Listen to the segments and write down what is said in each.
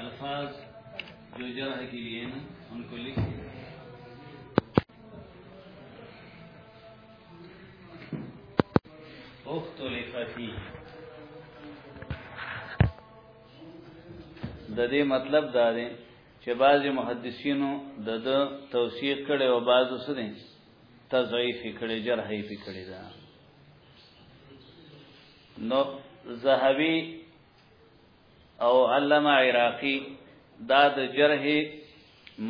الفاظ جو جرح کے لیے نا ان کو لکھ اخت لفتی د دې مطلب دا دی چې بعض محدثینو د د توثیق کړي او بعض سره تضعیف کړي جرحې کړي دا نو زهبي او علامه عراقي دا د جرح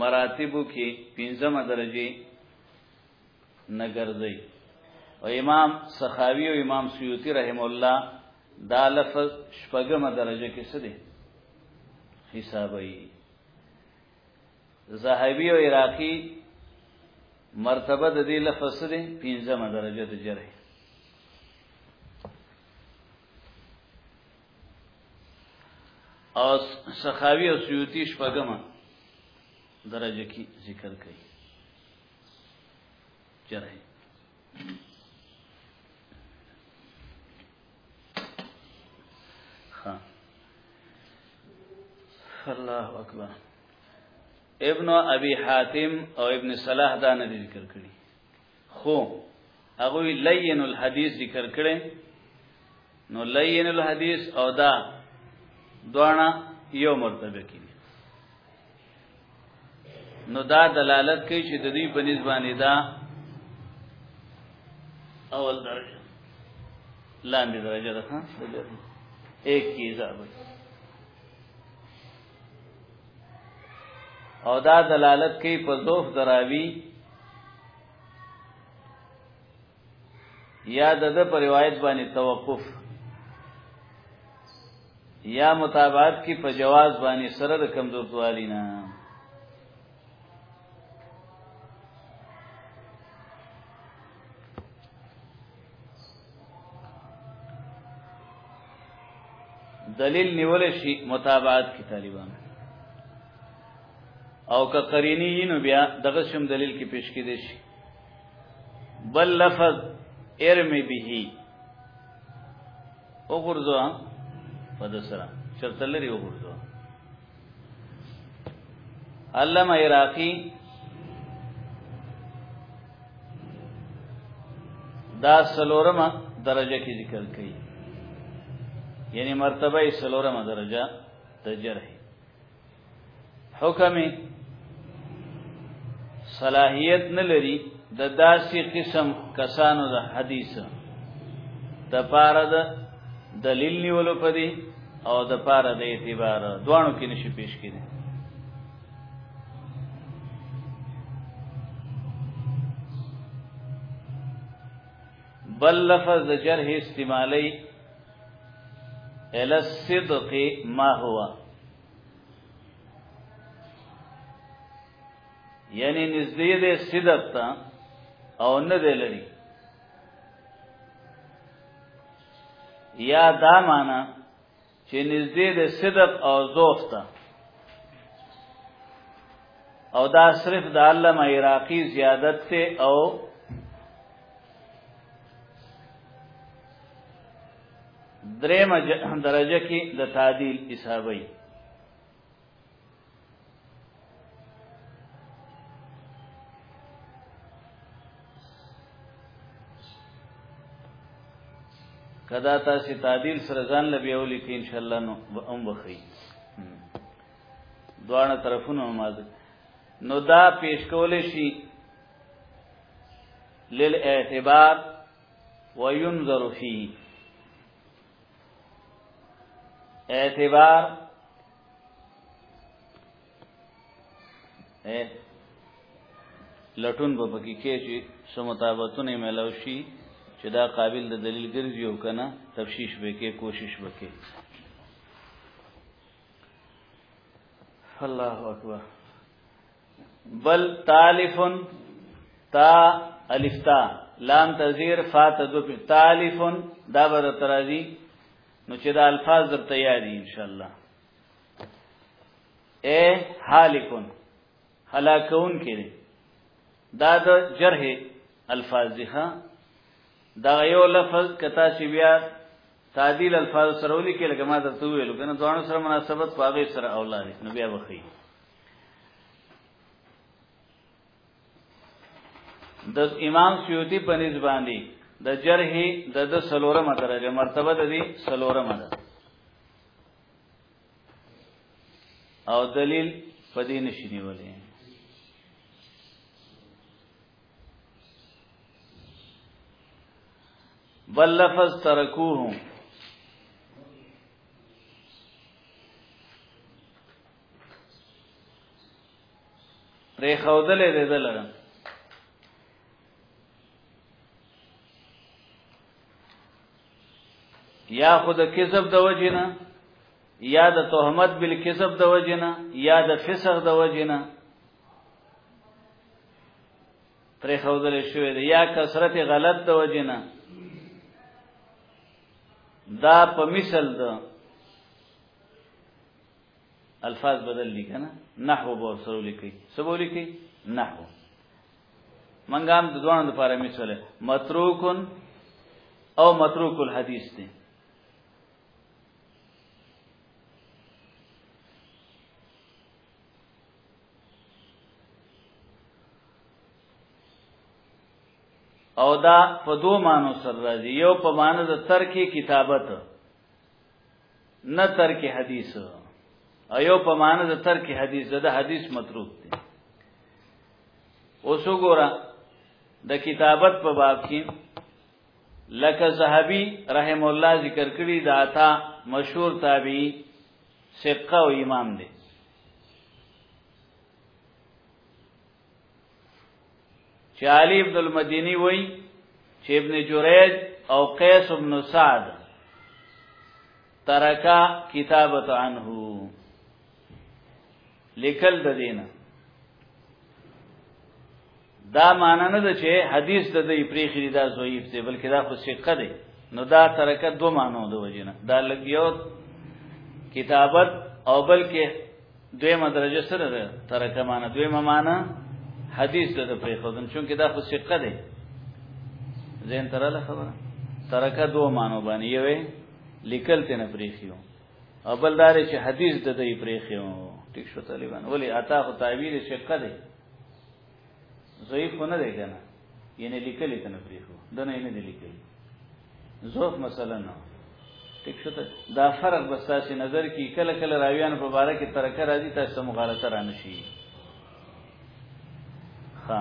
مراتبو کې پنځمه درجه نه ګرځي او امام سخاوي او امام سیوطي رحم الله دا لفظ شپږمه درجه کې څه دي حسابي زهبی او عراقی مرتبه د دې لفظ سره پنځمه درجه د جرح او سخاوی او سیوطی شپږمه درجه کې ذکر کړي جرح الله اکبر ابن ابي حاتم او ابن صلاح دا نه ذکر کړی خو هغه لین الحدیث ذکر کړي نو لین الحدیث او دا دوانا یو مرتبه کې نو دا دلالت کوي چې د دوی په نسبانه دا اول درجه لاندې درجه ده ها ایک کی حساب او دا دلالت کوي په ضعف دراوی یا د د پر روایت باندې توقف یا متابعت کی په جواز باندې سره د کمزور دوالی نه دلیل نیول شي متابعت کی طالبان او که قرینی نو بیا دغه شم دلیل کې پیش کې دي شي بل لفظ ارم به او غرزو په دسرا چرته لري او غرزو علامه عراقي دا سلورمه درجه کې ذکر کړي یعنی مرتبه سلورمه درجه د جرح حکم صلاحیت نه لري د داسې قسم کسانو د حدیث د پاره د دلیل نیولو پدی او د پاره د اعتبار دوانو کې نشي پیش کړي بل لفظ د جرح استعمالی ال الصدق ما هو یعنی نزدې دې صدق ته او نه دې لري یا دا معنا چې نزدې دې صدق او ذوق ته او دا صرف د علامه عراقی زیادت ته او دریم درجه کې د تعدیل حسابي کدا تاسو تعدیل سره ځان لبیولې کې ان شاء الله نو هم بخي دواړه طرفونو مازه نو دا پیش کول شي للاعتبار وينظر فيه اعتبار اے لټون په پکې کې چې سمطابتونه ملوشي چې دا قابل د دلیل ګرځي او کنه تفشیش وکي کوشش وکي الله اکبر بل تالفن تا الف تا لام تزیر فا تذف تالفن دا بر ترازی نو چې دا الفاظ در تیاری ان شاء الله اے حالکن هلاکون کړي دا د جرح الفاظ دي ها دا یو لفظ کتا چې بیا تعدیل الفاظ سره ولي کې لکه ما ته ویلو کنه ځوانو سره مناسبت پاغه سره اولاد نو بیا وخی د امام سیوطی په نسبت باندې د جرح د د سلورمه درجه مرتبه د دې سلورمه ده او دلیل په دې نشنی ولې بل لفظ ترکوهم پرې خودلې دې دلته یا خود کذب د وجنه یا د تهمت بل کذب د وجنه یا د فسق د وجنه پر خودل شوې ده یا کثرت غلط د وجنه دا په مثال ده الفاظ بدل دي کنه نحو به سره لیکي سبو لیکي نحو منګام د دوه د پاره مثال متروکن او متروک الحدیث دي او دا په دوه مانو سره راځي یو په معنی د ترک کتابت نه ترک حدیث ایو په معنی د ترک حدیث د حدیث متروک دی اوس وګوره د کتابت په باب کې لکه زهبي رحم الله ذکر کړی دا تا مشهور تابعی ثقه او امام دی چې علي ابن المديني وای چې ابن جريج او قيس ابن سعد ترکا کتابت عنه لیکل د دینه دا معنا نه ده چې حدیث د دې پریخي دا ضعیف دی بلکې دا خو ثقه دی نو دا ترکه دو مانو د وجنه دا لګیو کتابت او بلکې دویمه درجه سره ده ترکه معنا دویمه معنا حدیث ته پرې خودن چونکه دا خو ثقه ده زین تراله خبره ترکه دو مانو باندې یوې لیکل ته نه پریخیو او بل دار چې حدیث د دې پریخیو ټیک شو طالبان ولی عطا خو تعبیر ثقه ده ضعیف نه دی کنه یعنی لیکلی ته نه پریخو د نه نه دی لیکلی ضعف مثلا نه ټیک شته دا فرق بس تاسو نظر کی کله کله راویان په باره کې ترکه راځي تاسو مغالطه رانشي ها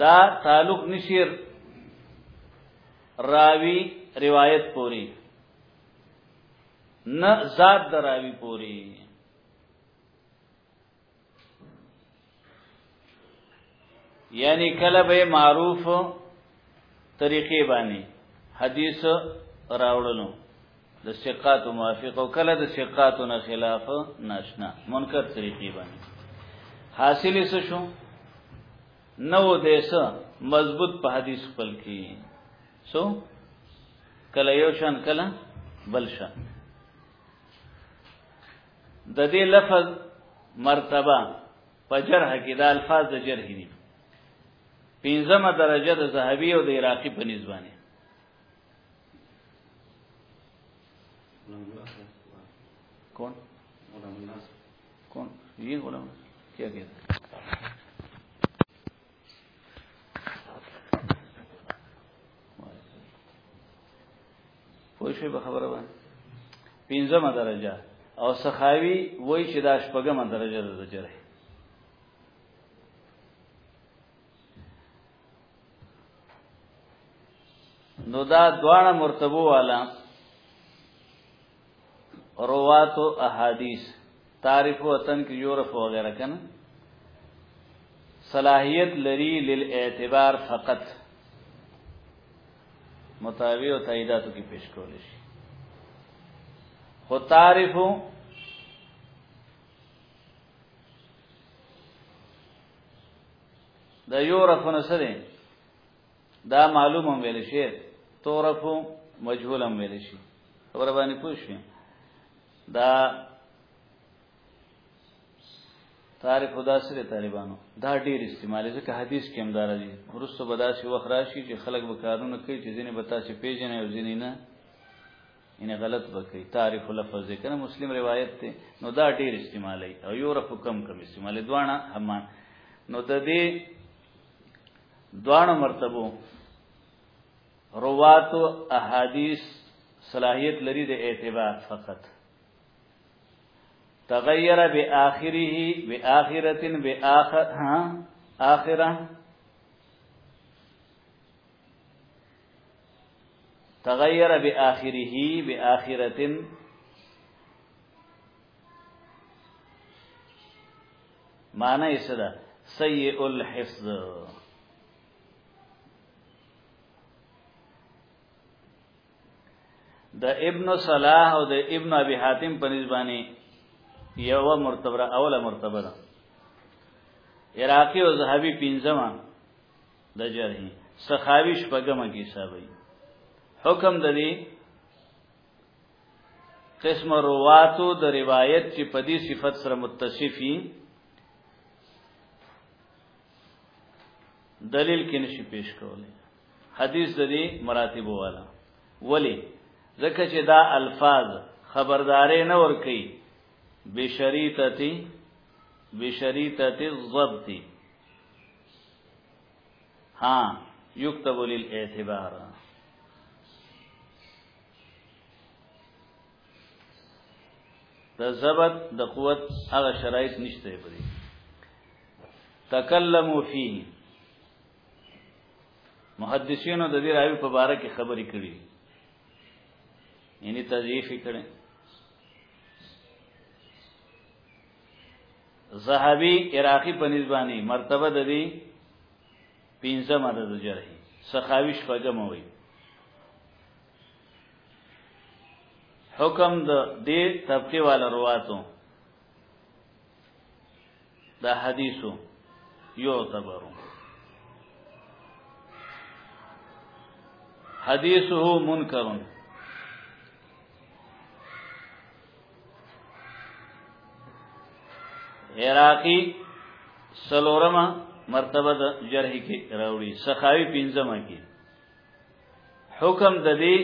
دا تعلق نشیر راوی روایت پوری نه ذات د راوی پوری یعنی کله به معروف طریقې باندې حدیث راوړلو د ثقات موافق او کله د ثقات نه خلاف ناشنا منکر طریقې باندې حاصل څه شو نو دیسه مضبوط په حدیث خپل کې سو کله یو شان کله بل شان د دې لفظ مرتبه په جرح کې د الفاظ د جرح دي پنځمه درجه د زهبي او د عراقي په نسبانه کون کون یہ غلام کیا کیا پوه شئ به خبره باندې پنځمه درجه او سخاوي وای چې دا شپږمه درجه ده جره نو دا دواړه مرتبو والا روات او احادیث تعریف او وطن کې یورف وغیرہ کنه صلاحیت لري للاعتبار فقط متابع او تاییداتو کې پیش کول شي خو تعریف دا یورف نه سره دا معلوم هم ویل شي تورف مجهول هم ویل شي خبر باندې پوه شئ دا تاریخ خدا سره طالبانو دا ډیر استعمال ځکه حدیث کې هم دار دي ورسره بداسي وخت راشي چې خلک به کارونه کوي چې ځینې به تاسو پیژنې او ځینې نه ان غلط بکی تعریف لفظ ذکر مسلم روایت ته نو دا ډیر استعمالی او یو رف کم کم استعمالی دوانا همان نو د دې دوانا مرتبو روات او احادیث صلاحیت لري د اعتبار فقط تغیر باخره باخره باخره اخره تغیر باخره باخره معنی څه ده سیء الحفظ د ابن صلاح او د ابن ابي حاتم په نسبانه یو مرتبه اوله مرتبه ده عراقي او زهبي پنځمه د جرحي سخاوي شپږمه کې حسابي حکم د دې قسم رواتو د روایت چې په دې صفت سره متصفي دلیل کې نشي پیش کولای حدیث د دې مراتب والا ولی ځکه چې دا الفاظ خبردارې نه ور کوي بشریتتی بشریتتی الضبط ها یكتب للاعتبار د ضبط د قوت هغه شرایط نشته پرې تکلمو فيه محدثینو د دې راوی په باره کې خبرې کړې یعنی تضعیف کړي زهبی عراقی په نسبانی مرتبه د دې پنځم عدد جرحی سخاوی شپږم وي حکم د دې طبقه والا رواتو دا حدیثو یو تبرو حدیثه منکرون عراقی سلورمه مرتبه د جرح کې راوړي سخاوي پنځمه کې حکم د دې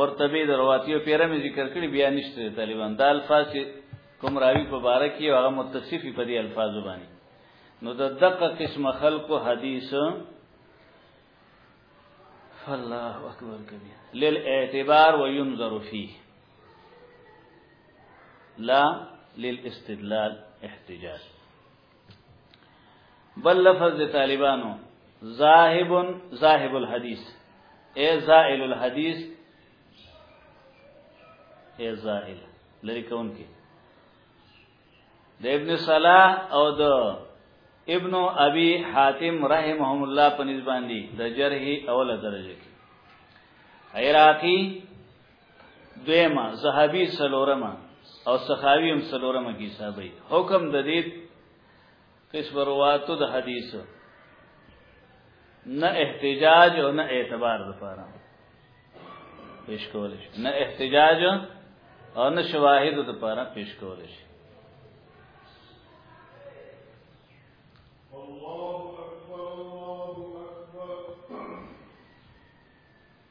مرتبه د رواتیو پیره مې ذکر کړی بیا نشته طالبان دا الفاظ کوم راوی په باره کې هغه متصفی په دې الفاظو باندې نو د دقه قسم خلقو حدیث فالله اکبر کبیر للاعتبار وينظر فيه لا للاستدلال احتجاج بل لفظ د طالبانو ذاهب ذاهب الحديث اي زائل الحديث اي زائل لري کون کې د ابن صلاح او د ابن ابي حاتم رحمهم الله په نسبت باندې د جرح اوله درجه کې عراقي دویمه زهبی سلورمه او سخاوی هم سلورمه کی صاحبې حکم د دې قسم رواتو د حدیث نه احتجاج او نه اعتبار لپاره پیش کول شي نه احتجاج او نه شواهد لپاره پیش کول شي